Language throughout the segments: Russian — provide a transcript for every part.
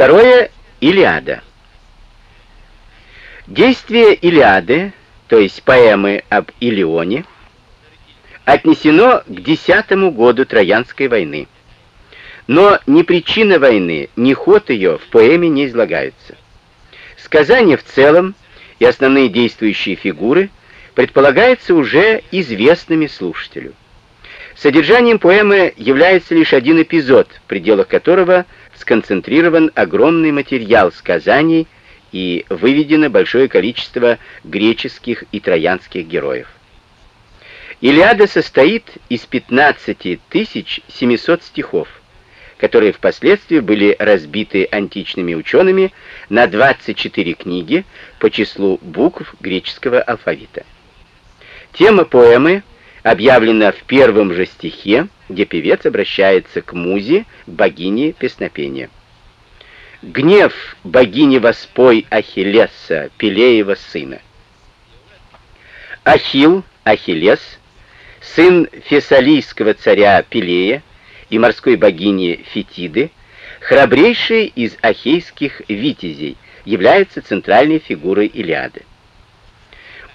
Второе — Илиада. Действие Илиады, то есть поэмы об Илионе, отнесено к десятому году Троянской войны. Но ни причина войны, ни ход ее в поэме не излагаются. Сказание в целом и основные действующие фигуры предполагаются уже известными слушателю. Содержанием поэмы является лишь один эпизод, в пределах которого сконцентрирован огромный материал сказаний и выведено большое количество греческих и троянских героев. Илиада состоит из 15 700 стихов, которые впоследствии были разбиты античными учеными на 24 книги по числу букв греческого алфавита. Тема поэмы объявлена в первом же стихе, где певец обращается к музе, богине песнопения. «Гнев богини воспой Ахиллеса, Пелеева сына». Ахилл, Ахиллес, сын фессалийского царя Пелея и морской богини Фетиды, храбрейший из ахейских витязей, является центральной фигурой Илиады.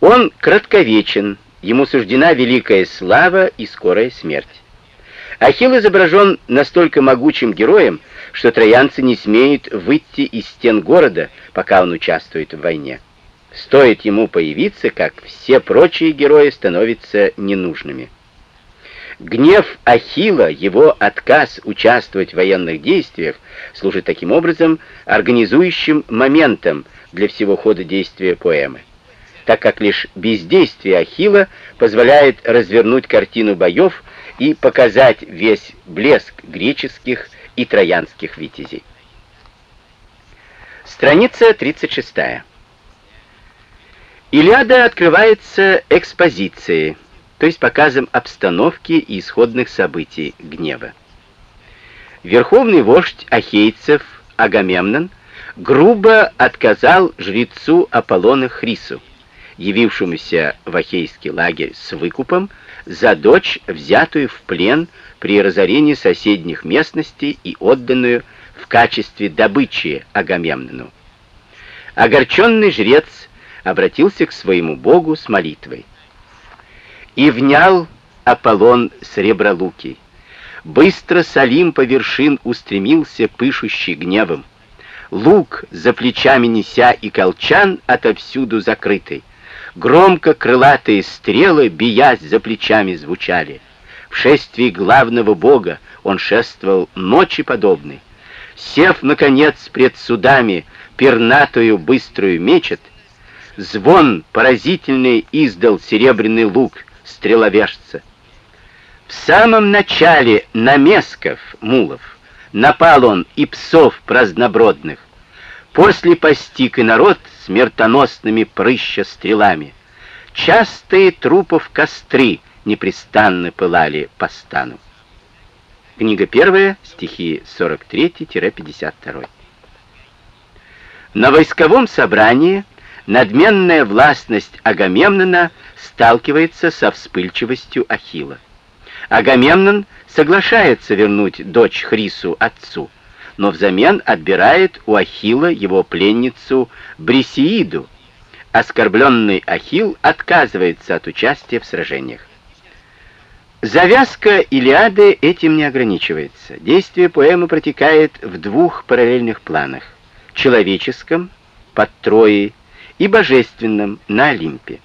Он кратковечен, ему суждена великая слава и скорая смерть. Ахилл изображен настолько могучим героем, что троянцы не смеют выйти из стен города, пока он участвует в войне. Стоит ему появиться, как все прочие герои становятся ненужными. Гнев Ахилла, его отказ участвовать в военных действиях, служит таким образом организующим моментом для всего хода действия поэмы так как лишь бездействие Ахилла позволяет развернуть картину боев и показать весь блеск греческих и троянских витязей. Страница 36. Илиада открывается экспозицией, то есть показом обстановки и исходных событий гнева. Верховный вождь ахейцев Агамемнон грубо отказал жрецу Аполлона Хрису, явившемуся в Ахейский лагерь с выкупом за дочь, взятую в плен при разорении соседних местностей и отданную в качестве добычи Агамемнону. Огорченный жрец обратился к своему богу с молитвой. И внял Аполлон сребролукий. Быстро Салим по вершин устремился, пышущий гневом. Лук за плечами неся и колчан отовсюду закрытый. Громко крылатые стрелы, биясь за плечами, звучали. В шествии главного бога он шествовал ночи подобной. Сев, наконец, пред судами, пернатую быструю мечет, звон поразительный издал серебряный лук стреловежца. В самом начале на месков, мулов, напал он и псов празднобродных, После постиг и народ смертоносными прыща стрелами. Частые трупов костры непрестанно пылали по стану. Книга первая, стихи 43-52. На войсковом собрании надменная властность Агамемнона сталкивается со вспыльчивостью Ахилла. Агамемнон соглашается вернуть дочь Хрису отцу, но взамен отбирает у Ахилла его пленницу Брисеиду. Оскорбленный Ахилл отказывается от участия в сражениях. Завязка Илиады этим не ограничивается. Действие поэмы протекает в двух параллельных планах. Человеческом, под Троей, и божественном, на Олимпе.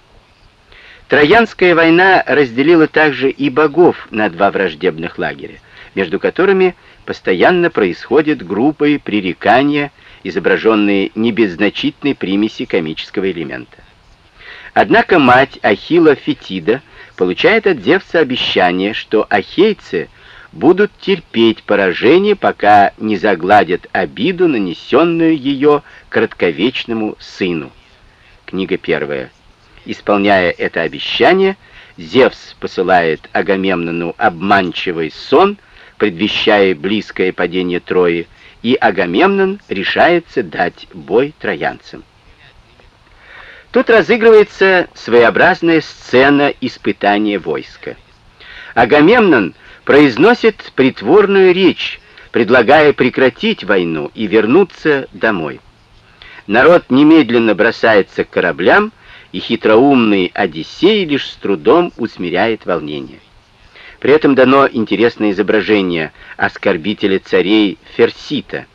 Троянская война разделила также и богов на два враждебных лагеря, между которыми постоянно происходят группы пререкания, изображенные не примеси комического элемента. Однако мать Ахилла Фетида получает от Зевса обещание, что ахейцы будут терпеть поражение, пока не загладят обиду, нанесенную ее кратковечному сыну. Книга первая. Исполняя это обещание, Зевс посылает Агамемнону обманчивый сон — предвещая близкое падение Трои, и Агамемнон решается дать бой троянцам. Тут разыгрывается своеобразная сцена испытания войска. Агамемнон произносит притворную речь, предлагая прекратить войну и вернуться домой. Народ немедленно бросается к кораблям, и хитроумный Одиссей лишь с трудом усмиряет волнение. При этом дано интересное изображение оскорбителя царей Ферсита,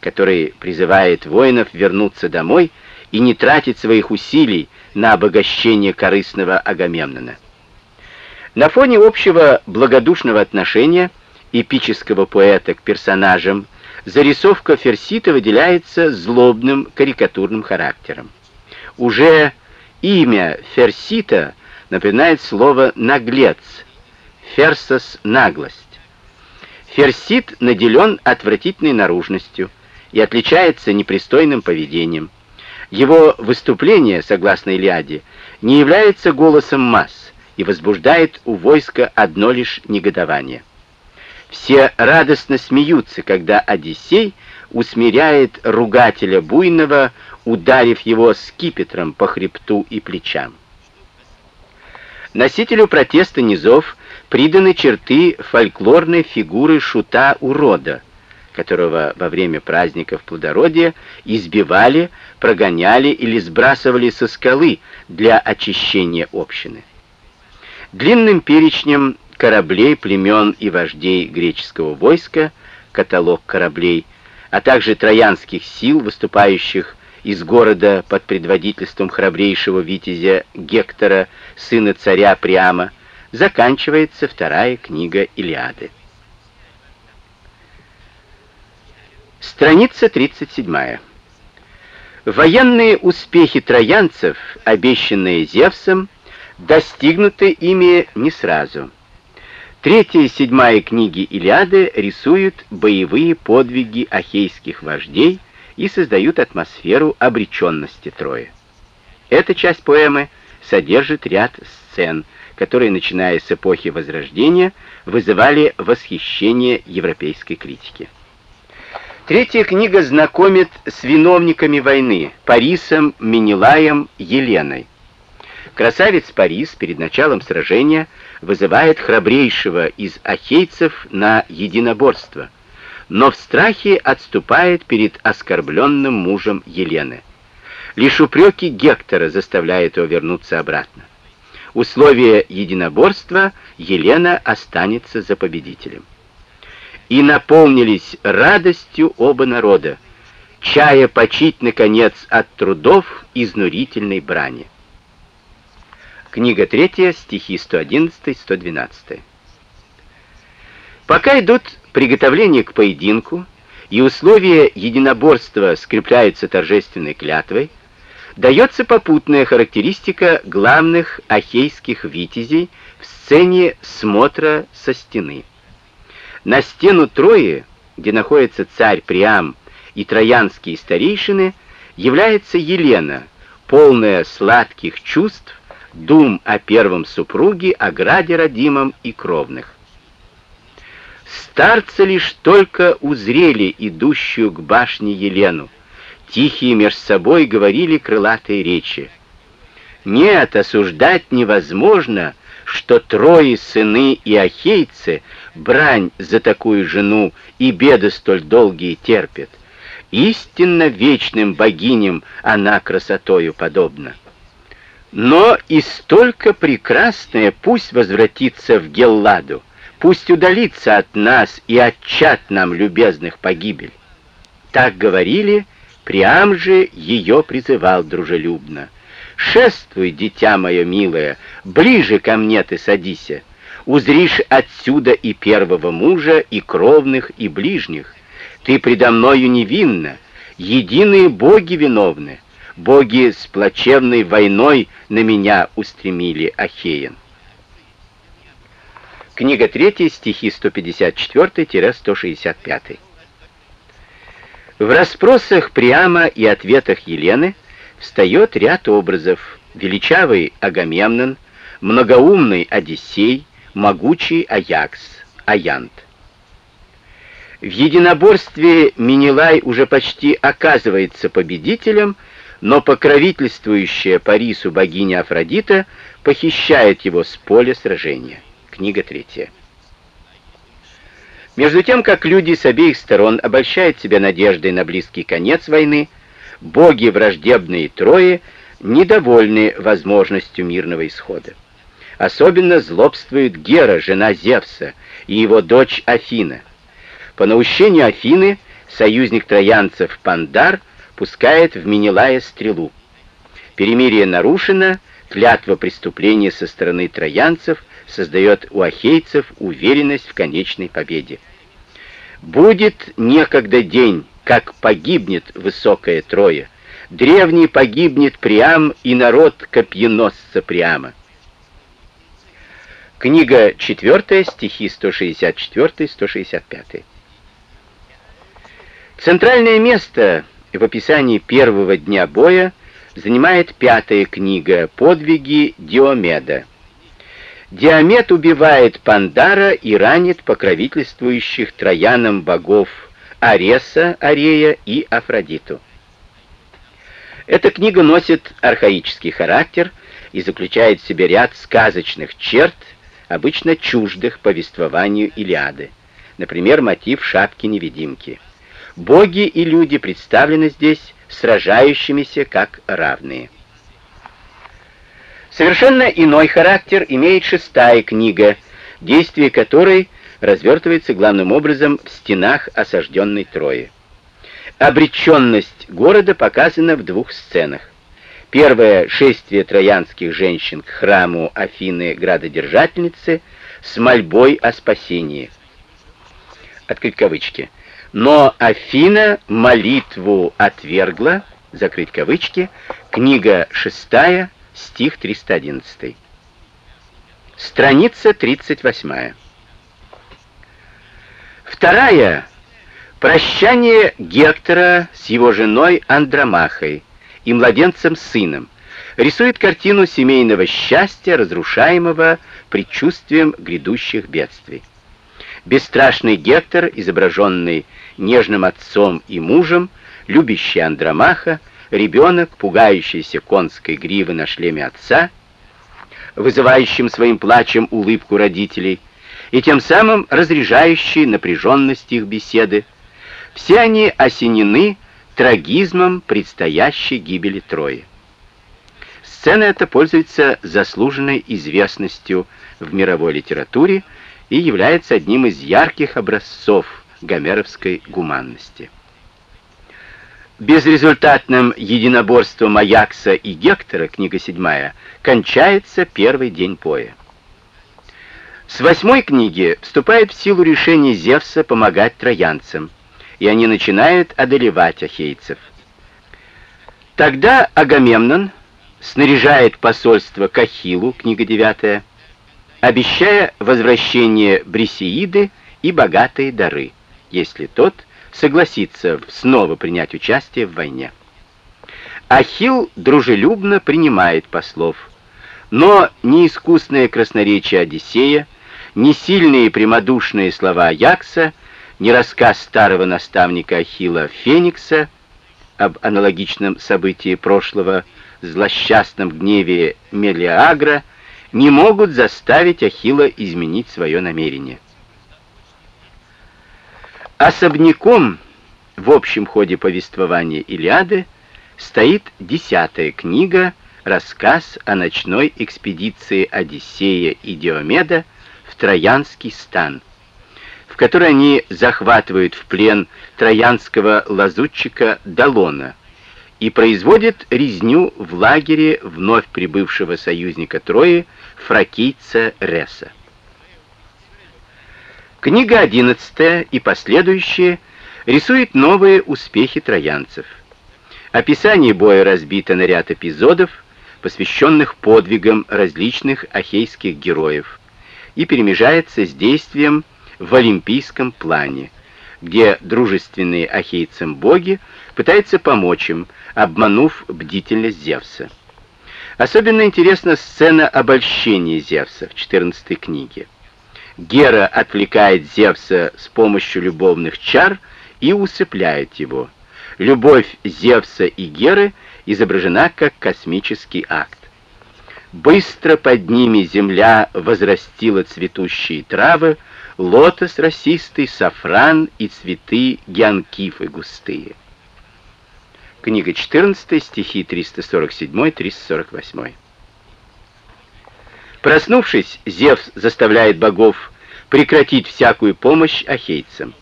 который призывает воинов вернуться домой и не тратить своих усилий на обогащение корыстного Агамемнона. На фоне общего благодушного отношения эпического поэта к персонажам зарисовка Ферсита выделяется злобным карикатурным характером. Уже имя Ферсита напоминает слово «наглец», «ферсос» — «наглость». Ферсит наделен отвратительной наружностью и отличается непристойным поведением. Его выступление, согласно Илиаде, не является голосом масс и возбуждает у войска одно лишь негодование. Все радостно смеются, когда Одиссей усмиряет ругателя буйного, ударив его скипетром по хребту и плечам. Носителю протеста низов приданы черты фольклорной фигуры шута-урода, которого во время праздников плодородия избивали, прогоняли или сбрасывали со скалы для очищения общины. Длинным перечнем кораблей, племен и вождей греческого войска, каталог кораблей, а также троянских сил, выступающих из города под предводительством храбрейшего витязя Гектора, сына царя Приама, заканчивается вторая книга Илиады. Страница 37. Военные успехи троянцев, обещанные Зевсом, достигнуты ими не сразу. Третья и седьмая книги Илиады рисуют боевые подвиги ахейских вождей и создают атмосферу обреченности Трои. Эта часть поэмы содержит ряд сцен, которые, начиная с эпохи Возрождения, вызывали восхищение европейской критики. Третья книга знакомит с виновниками войны Парисом, Менелаем, Еленой. Красавец Парис перед началом сражения вызывает храбрейшего из ахейцев на единоборство, но в страхе отступает перед оскорбленным мужем Елены. Лишь упреки Гектора заставляют его вернуться обратно. Условие единоборства Елена останется за победителем и наполнились радостью оба народа, чая почить, наконец, от трудов изнурительной брани. Книга 3, стихи 111-112. Пока идут приготовления к поединку, и условия единоборства скрепляются торжественной клятвой, дается попутная характеристика главных ахейских витязей в сцене смотра со стены. На стену Трои, где находится царь Приам и троянские старейшины, является Елена, полная сладких чувств, дум о первом супруге, о граде родимом и кровных. Старцы лишь только узрели идущую к башне Елену, тихие меж собой говорили крылатые речи. Нет, осуждать невозможно, что трое сыны и ахейцы брань за такую жену и беды столь долгие терпят. Истинно вечным богиням она красотою подобна. Но и столько прекрасное пусть возвратится в Гелладу, пусть удалится от нас и от чад нам любезных погибель. Так говорили, Приам же ее призывал дружелюбно. «Шествуй, дитя мое милое, ближе ко мне ты садися, узришь отсюда и первого мужа, и кровных, и ближних. Ты предо мною невинна, единые боги виновны, боги с плачевной войной на меня устремили Ахеен». Книга 3, стихи 154-165. В расспросах Приама и ответах Елены встает ряд образов. Величавый Агамемнон, многоумный Одиссей, могучий Аякс, Аянт. В единоборстве Минилай уже почти оказывается победителем, но покровительствующая Парису богиня Афродита похищает его с поля сражения. Книга третья. Между тем, как люди с обеих сторон обольщают себя надеждой на близкий конец войны, боги враждебные Трои недовольны возможностью мирного исхода. Особенно злобствует Гера, жена Зевса, и его дочь Афина. По наущению Афины союзник троянцев Пандар пускает в Менелая стрелу. Перемирие нарушено, клятва преступления со стороны троянцев создает у ахейцев уверенность в конечной победе. Будет некогда день, как погибнет высокая Троя. Древний погибнет Приам и народ копьеносца Приама. Книга 4, стихи 164-165. Центральное место в описании первого дня боя занимает пятая книга «Подвиги Диомеда». Диомед убивает Пандара и ранит покровительствующих троянам богов Ареса, Арея и Афродиту. Эта книга носит архаический характер и заключает в себе ряд сказочных черт, обычно чуждых повествованию Илиады, например, мотив шапки-невидимки. Боги и люди представлены здесь сражающимися как равные. Совершенно иной характер имеет шестая книга, действие которой развертывается главным образом в стенах осажденной Трои. Обреченность города показана в двух сценах. Первое — шествие троянских женщин к храму Афины градодержательницы с мольбой о спасении. Открыть кавычки. Но Афина молитву отвергла, закрыть кавычки, книга 6, стих 311. Страница 38. Вторая — прощание Гектора с его женой Андромахой и младенцем-сыном, рисует картину семейного счастья, разрушаемого предчувствием грядущих бедствий. Бесстрашный Гектор, изображенный нежным отцом и мужем, любящий Андромаха, ребенок, пугающийся конской гривы на шлеме отца, вызывающим своим плачем улыбку родителей, и тем самым разряжающий напряженность их беседы, все они осенены трагизмом предстоящей гибели Трои. Сцена эта пользуется заслуженной известностью в мировой литературе и является одним из ярких образцов гомеровской гуманности. Безрезультатным единоборством Аякса и Гектора, книга 7, кончается первый день боя. С восьмой книги вступает в силу решение Зевса помогать троянцам, и они начинают одолевать ахейцев. Тогда Агамемнон снаряжает посольство к Ахиллу, книга 9, обещая возвращение Брисеиды и богатые дары если тот согласится снова принять участие в войне. Ахилл дружелюбно принимает послов, но ни искусное красноречие Одиссея, ни сильные прямодушные слова Аякса, ни рассказ старого наставника Ахилла Феникса об аналогичном событии прошлого злосчастном гневе Мелиагра не могут заставить Ахилла изменить свое намерение. Особняком в общем ходе повествования Илиады стоит десятая книга «Рассказ о ночной экспедиции Одиссея и Диомеда в Троянский стан», в которой они захватывают в плен троянского лазутчика Далона и производят резню в лагере вновь прибывшего союзника Трои фракийца Реса. Книга 11 и последующие рисует новые успехи троянцев. Описание боя разбито на ряд эпизодов, посвященных подвигам различных ахейских героев, и перемежается с действием в олимпийском плане, где дружественные ахейцам боги пытаются помочь им, обманув бдительность Зевса. Особенно интересна сцена обольщения Зевса в 14 книге. Гера отвлекает Зевса с помощью любовных чар и усыпляет его. Любовь Зевса и Геры изображена как космический акт. Быстро под ними земля возрастила цветущие травы, лотос росистый, сафран и цветы геанкифы густые. Книга 14, стихи 347-348. Проснувшись, Зевс заставляет богов прекратить всякую помощь ахейцам.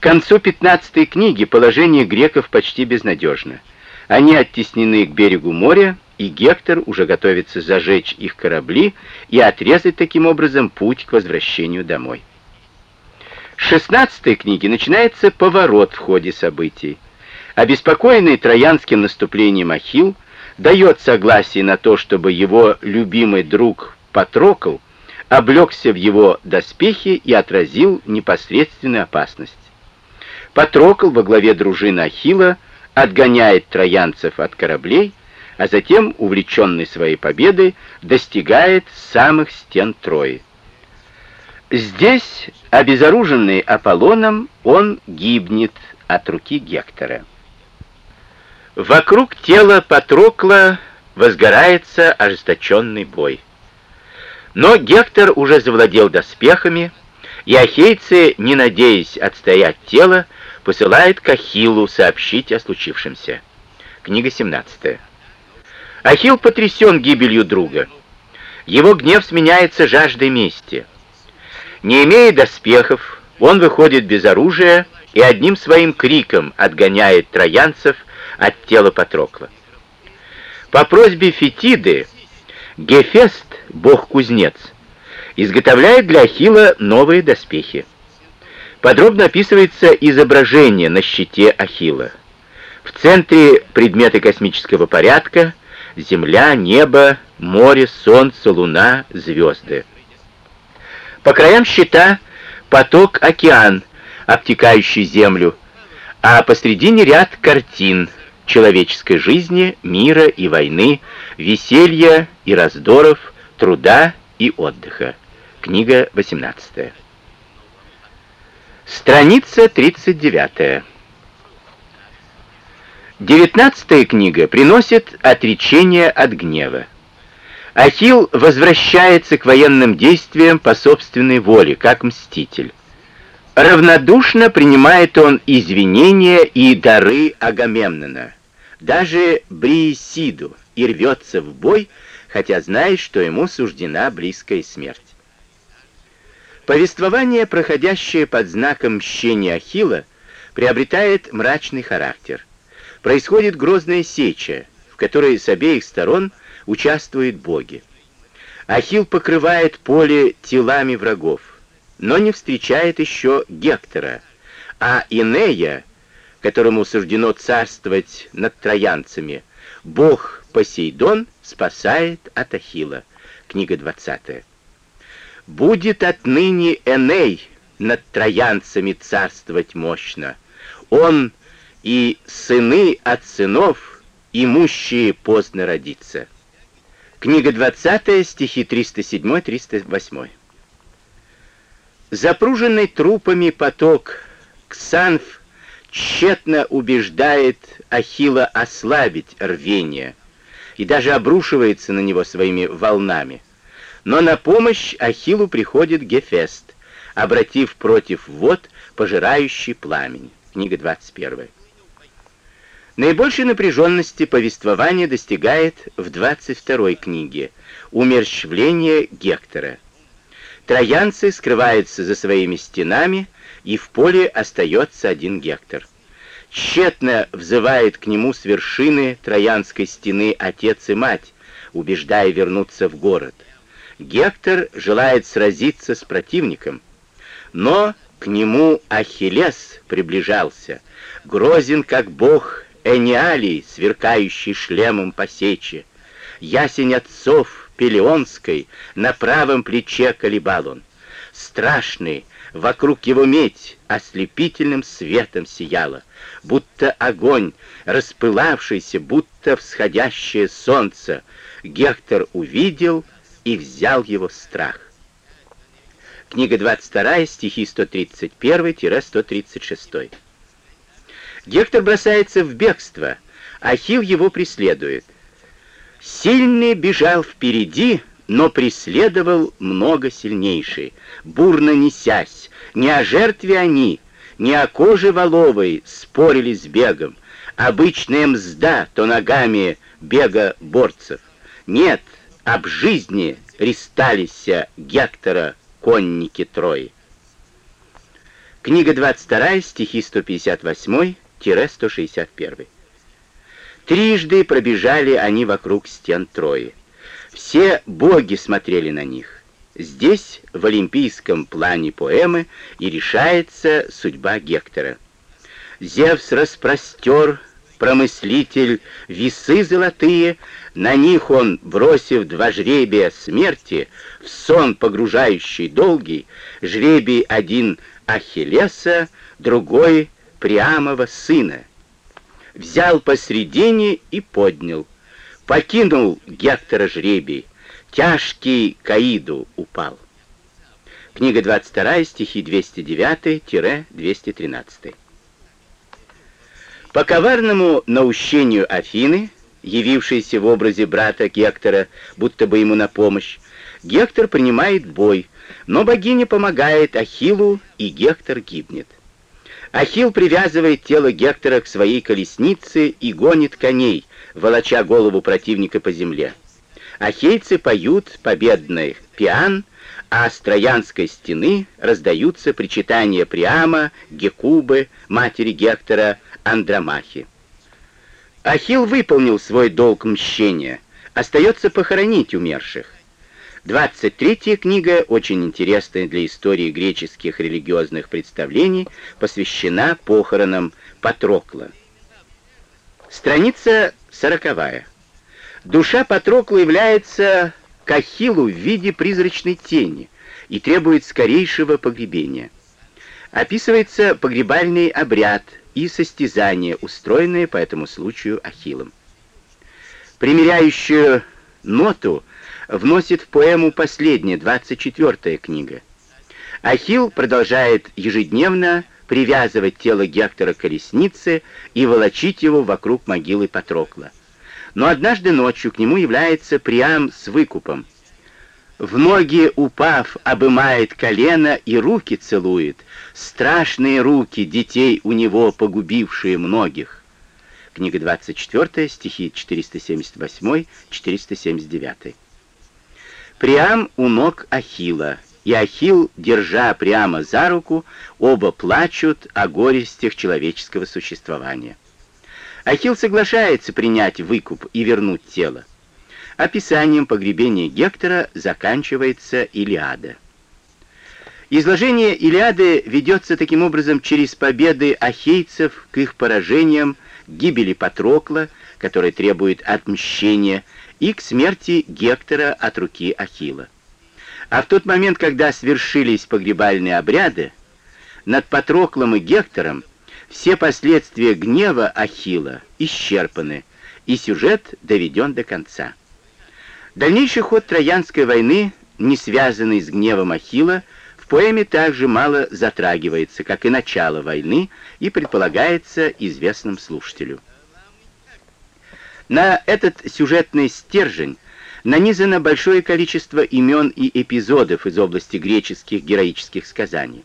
К концу 15 книги положение греков почти безнадежно. Они оттеснены к берегу моря, и Гектор уже готовится зажечь их корабли и отрезать таким образом путь к возвращению домой. С 16 книги начинается поворот в ходе событий. Обеспокоенный троянским наступлением Ахилл дает согласие на то, чтобы его любимый друг Патрокл облегся в его доспехи и отразил непосредственную опасность. Патрокл во главе дружины Ахилла отгоняет троянцев от кораблей, а затем, увлеченный своей победой, достигает самых стен Трои. Здесь, обезоруженный Аполлоном, он гибнет от руки Гектора. Вокруг тела Патрокла возгорается ожесточенный бой. Но Гектор уже завладел доспехами, и ахейцы, не надеясь отстоять тело, посылают к Ахиллу сообщить о случившемся. Книга 17. Ахилл потрясен гибелью друга. Его гнев сменяется жаждой мести. Не имея доспехов, он выходит без оружия и одним своим криком отгоняет троянцев от тела Патрокла. По просьбе Фетиды Гефест, бог-кузнец, изготовляет для Ахилла новые доспехи. Подробно описывается изображение на щите Ахилла. В центре предметы космического порядка — земля, небо, море, солнце, луна, звезды. По краям щита поток океан, обтекающий землю, а посредине ряд картин — человеческой жизни, мира и войны, веселья и раздоров, труда и отдыха. Книга 18. Страница 39. Девятнадцатая книга приносит отречение от гнева. Ахилл возвращается к военным действиям по собственной воле, как мститель. Равнодушно принимает он извинения и дары Агамемнона, даже Бриесиду, и рвется в бой, хотя знает, что ему суждена близкая смерть. Повествование, проходящее под знаком мщения Ахилла, приобретает мрачный характер. Происходит грозная сеча, в которой с обеих сторон участвуют боги. Ахилл покрывает поле телами врагов но не встречает еще Гектора, а Инея, которому суждено царствовать над троянцами, бог Посейдон спасает от Ахила. Книга 20. «Будет отныне Эней над троянцами царствовать мощно. Он и сыны от сынов, имущие поздно родиться». Книга 20, стихи 307-308. Запруженный трупами поток Ксанф тщетно убеждает Ахила ослабить рвение и даже обрушивается на него своими волнами. Но на помощь Ахиллу приходит Гефест, обратив против вод пожирающий пламень. Книга 21. Наибольшей напряженности повествование достигает в 22 книге «Умерщвление Гектора», Троянцы скрываются за своими стенами, и в поле остается один Гектор. Тщетно взывает к нему с вершины Троянской стены отец и мать, убеждая вернуться в город. Гектор желает сразиться с противником, но к нему Ахиллес приближался, грозен как бог Эниалий, сверкающий шлемом по сече, ясень отцов, Пелеонской на правом плече колебал он. Страшный, вокруг его медь ослепительным светом сияла, будто огонь, распылавшийся, будто всходящее солнце. Гектор увидел и взял его страх. Книга 22, стихи 131-136. Гектор бросается в бегство, Ахилл его преследует. Сильный бежал впереди, но преследовал много сильнейший, бурно несясь, не о жертве они, не о коже воловой спорили с бегом, обычная мзда то ногами бега борцев. Нет, об жизни ристались Гектора конники Трои. Книга 22, стихи 158-161. Трижды пробежали они вокруг стен Трои. Все боги смотрели на них. Здесь, в олимпийском плане поэмы, и решается судьба Гектора. Зевс распростер, промыслитель, весы золотые, на них он, бросив два жребия смерти, в сон погружающий долгий, жребий один Ахиллеса, другой Приамова сына. Взял посредине и поднял. Покинул Гектора жребий, тяжкий Каиду упал. Книга 22, стихи 209-213. По коварному наущению Афины, явившейся в образе брата Гектора, будто бы ему на помощь, Гектор принимает бой, но богиня помогает Ахиллу, и Гектор гибнет. Ахилл привязывает тело Гектора к своей колеснице и гонит коней, волоча голову противника по земле. Ахейцы поют победный пиан, а с Троянской стены раздаются причитания Приама, Гекубы, матери Гектора, Андромахи. Ахилл выполнил свой долг мщения, остается похоронить умерших. 23 книга, очень интересная для истории греческих религиозных представлений, посвящена похоронам Патрокла. Страница 40. Душа Патрокла является к Ахиллу в виде призрачной тени и требует скорейшего погребения. Описывается погребальный обряд и состязание, устроенное по этому случаю Ахиллом. Примеряющую ноту вносит в поэму последняя, 24-я книга. Ахилл продолжает ежедневно привязывать тело Гектора к колеснице и волочить его вокруг могилы Патрокла. Но однажды ночью к нему является Приам с выкупом. В ноги упав, обымает колено и руки целует. Страшные руки детей у него, погубившие многих. Книга 24, стихи 478-479. Приам у ног Ахила, и Ахил, держа прямо за руку, оба плачут о горестях человеческого существования. Ахил соглашается принять выкуп и вернуть тело. Описанием погребения Гектора заканчивается Илиада. Изложение Илиады ведется таким образом через победы ахейцев к их поражениям, гибели Патрокла, который требует отмщения, и к смерти Гектора от руки Ахила. А в тот момент, когда свершились погребальные обряды, над Патроклом и Гектором все последствия гнева Ахила исчерпаны, и сюжет доведен до конца. Дальнейший ход Троянской войны, не связанный с гневом Ахила, в поэме также мало затрагивается, как и начало войны, и предполагается известным слушателю. На этот сюжетный стержень нанизано большое количество имен и эпизодов из области греческих героических сказаний.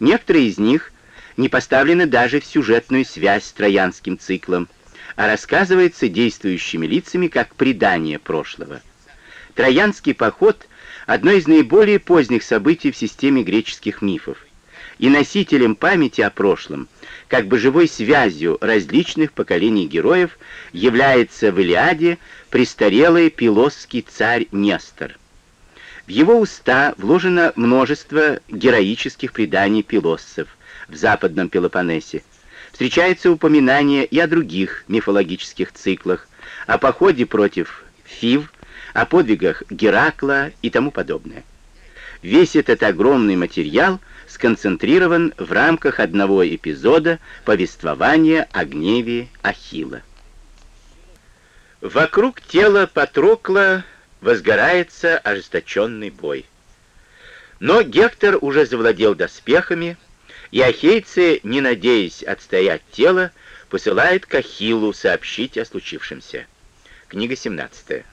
Некоторые из них не поставлены даже в сюжетную связь с троянским циклом, а рассказывается действующими лицами как предание прошлого. Троянский поход — одно из наиболее поздних событий в системе греческих мифов, и носителем памяти о прошлом — как бы живой связью различных поколений героев является в Илиаде престарелый пилосский царь Нестор. В его уста вложено множество героических преданий пилоссов в западном Пелопоннесе. Встречается упоминание и о других мифологических циклах, о походе против Фив, о подвигах Геракла и тому подобное. Весь этот огромный материал сконцентрирован в рамках одного эпизода повествования о гневе Ахилла. Вокруг тела Патрокла возгорается ожесточенный бой. Но Гектор уже завладел доспехами, и ахейцы, не надеясь отстоять тело, посылают к Ахиллу сообщить о случившемся. Книга 17.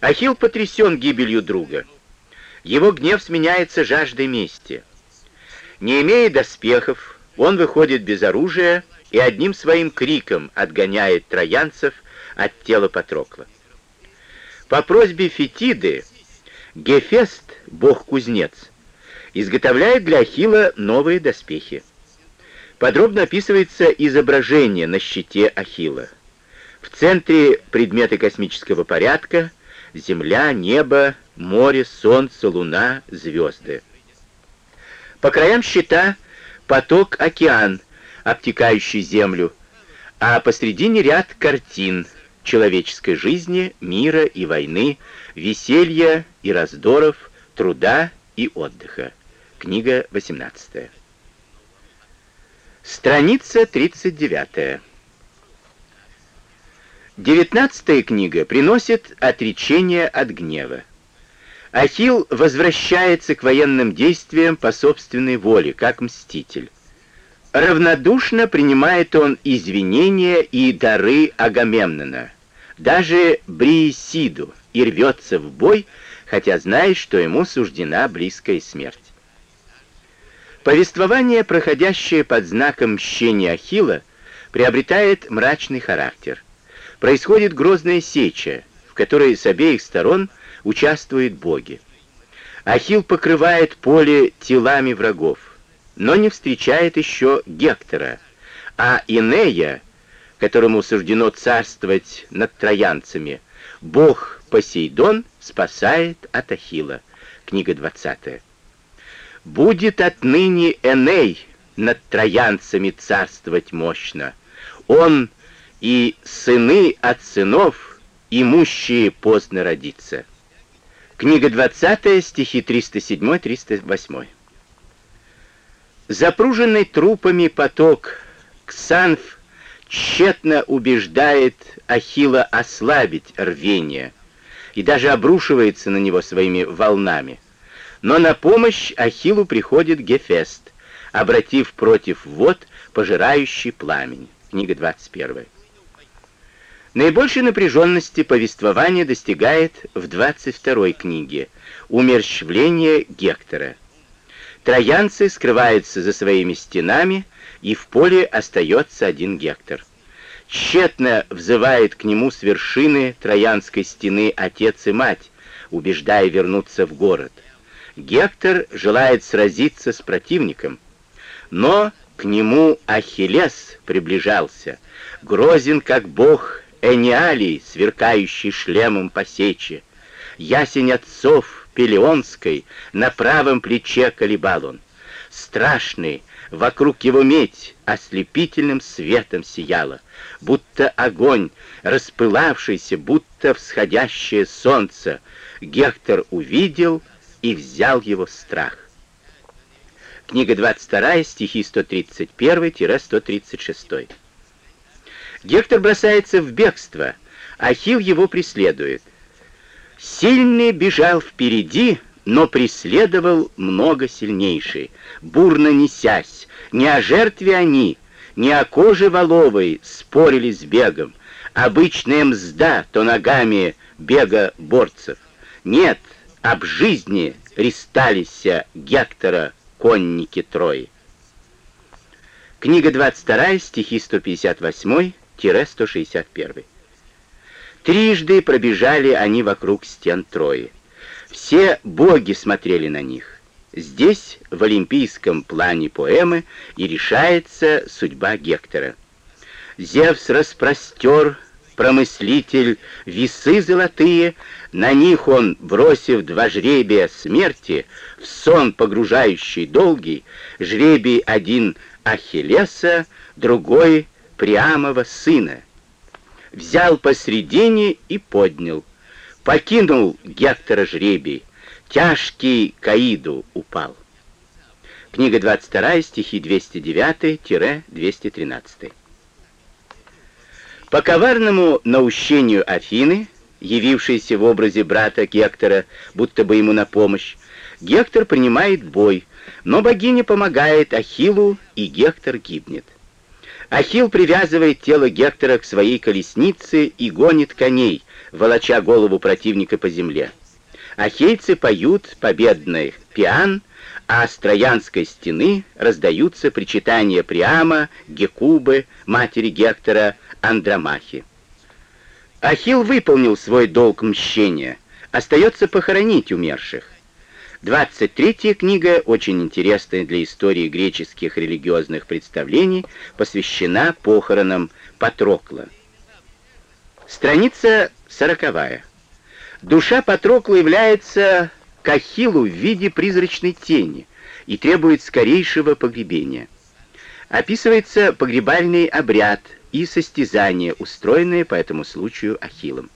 Ахилл потрясен гибелью друга. Его гнев сменяется жаждой мести. Не имея доспехов, он выходит без оружия и одним своим криком отгоняет троянцев от тела Патрокла. По просьбе Фетиды Гефест, бог-кузнец, изготовляет для Ахилла новые доспехи. Подробно описывается изображение на щите Ахилла. В центре предметы космического порядка — Земля, небо, море, солнце, луна, звезды. По краям щита поток океан, обтекающий Землю, а посредине ряд картин человеческой жизни, мира и войны, веселья и раздоров, труда и отдыха. Книга 18. Страница 39. Девятнадцатая книга приносит отречение от гнева. Ахилл возвращается к военным действиям по собственной воле, как мститель. Равнодушно принимает он извинения и дары Агамемнона, даже Бриесиду, и рвется в бой, хотя знает, что ему суждена близкая смерть. Повествование, проходящее под знаком мщения Ахилла, приобретает мрачный характер. Происходит грозная сеча, в которой с обеих сторон участвуют боги. Ахилл покрывает поле телами врагов, но не встречает еще Гектора, а Инея, которому суждено царствовать над троянцами, бог Посейдон спасает от Ахилла. Книга 20 будет отныне Эней над троянцами царствовать мощно. Он и сыны от сынов, имущие поздно родиться. Книга 20, стихи 307-308. Запруженный трупами поток Ксанф тщетно убеждает Ахилла ослабить рвение и даже обрушивается на него своими волнами. Но на помощь Ахиллу приходит Гефест, обратив против вод пожирающий пламень. Книга 21. Наибольшей напряженности повествование достигает в 22 книге «Умерщвление Гектора». Троянцы скрываются за своими стенами, и в поле остается один Гектор. Тщетно взывает к нему с вершины Троянской стены отец и мать, убеждая вернуться в город – Гектор желает сразиться с противником, но к нему Ахиллес приближался, грозен как бог Эниалий, сверкающий шлемом по сече. Ясень отцов Пелеонской на правом плече колебал он. Страшный, вокруг его медь ослепительным светом сияла, будто огонь, распылавшийся, будто всходящее солнце. Гектор увидел — и взял его страх. Книга 22, стихи 131-136. Гектор бросается в бегство, Ахилл его преследует. Сильный бежал впереди, но преследовал много сильнейший, бурно несясь. Не о жертве они, не о коже воловой спорили с бегом. Обычная мзда то ногами бега борцев. Нет, об жизни ристалися Гектора конники Трои. Книга 22, стихи 158-161. Трижды пробежали они вокруг стен Трои. Все боги смотрели на них. Здесь, в олимпийском плане поэмы, и решается судьба Гектора. Зевс распростер промыслитель, весы золотые, на них он, бросив два жребия смерти, в сон погружающий долгий, жребий один Ахиллеса, другой Приамова сына. Взял посредине и поднял, покинул Гектора жребий, тяжкий Каиду упал. Книга 22, стихи 209-213. По коварному наущению Афины, явившейся в образе брата Гектора, будто бы ему на помощь, Гектор принимает бой, но богиня помогает Ахиллу, и Гектор гибнет. Ахилл привязывает тело Гектора к своей колеснице и гонит коней, волоча голову противника по земле. Ахейцы поют победный пиан, а с Троянской стены раздаются причитания Приама, Гекубы, матери Гектора, Андромахи. Ахилл выполнил свой долг мщения, остается похоронить умерших. 23 книга, очень интересная для истории греческих религиозных представлений, посвящена похоронам Патрокла. Страница сороковая. Душа Патрокла является к Ахиллу в виде призрачной тени и требует скорейшего погребения. Описывается погребальный обряд и состязание, устроенное по этому случаю Ахиллом.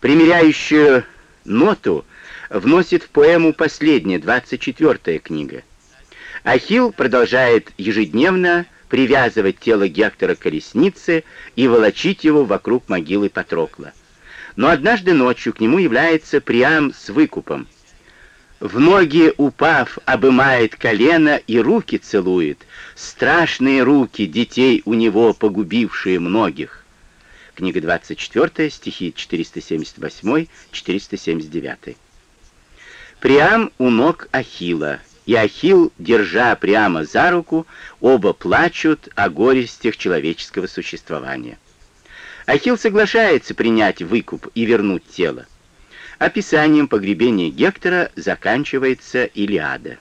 Примеряющую ноту вносит в поэму последняя, 24-я книга. Ахилл продолжает ежедневно привязывать тело Гектора к колеснице и волочить его вокруг могилы Патрокла. Но однажды ночью к нему является Приам с выкупом. В ноги упав, обымает колено и руки целует. Страшные руки детей у него, погубившие многих. Книга 24, стихи 478-479. Приам у ног Ахила, и Ахил, держа прямо за руку, оба плачут о горестях человеческого существования. Ахил соглашается принять выкуп и вернуть тело. Описанием погребения Гектора заканчивается Илиада.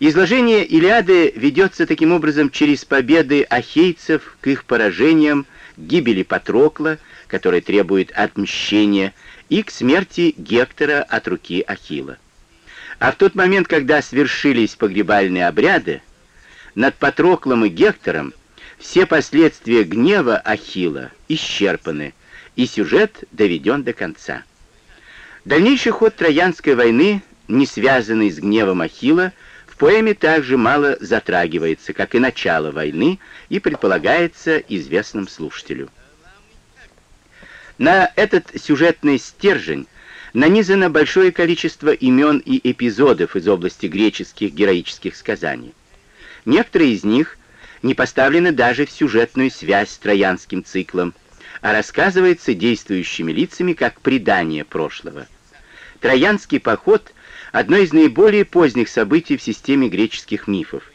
Изложение Илиады ведется таким образом через победы ахейцев к их поражениям, гибели Патрокла, который требует отмщения, и к смерти Гектора от руки Ахила. А в тот момент, когда свершились погребальные обряды, над Патроклом и Гектором все последствия гнева Ахила исчерпаны, и сюжет доведен до конца. Дальнейший ход Троянской войны, не связанный с гневом Ахила, в поэме также мало затрагивается, как и начало войны, и предполагается известным слушателю. На этот сюжетный стержень нанизано большое количество имен и эпизодов из области греческих героических сказаний. Некоторые из них не поставлены даже в сюжетную связь с троянским циклом, а рассказывается действующими лицами как предание прошлого. Троянский поход — одно из наиболее поздних событий в системе греческих мифов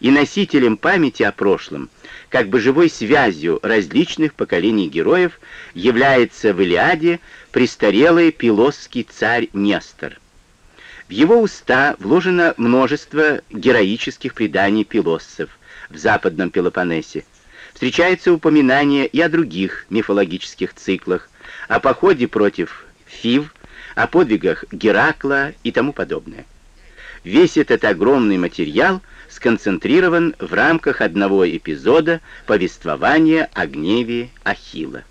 и носителем памяти о прошлом, как бы живой связью различных поколений героев, является в Илиаде престарелый пилосский царь Нестор. В его уста вложено множество героических преданий пилоссов в западном Пелопоннесе. Встречается упоминание и о других мифологических циклах, о походе против Фив, о подвигах Геракла и тому подобное. Весь этот огромный материал – сконцентрирован в рамках одного эпизода повествования о гневе Ахилла.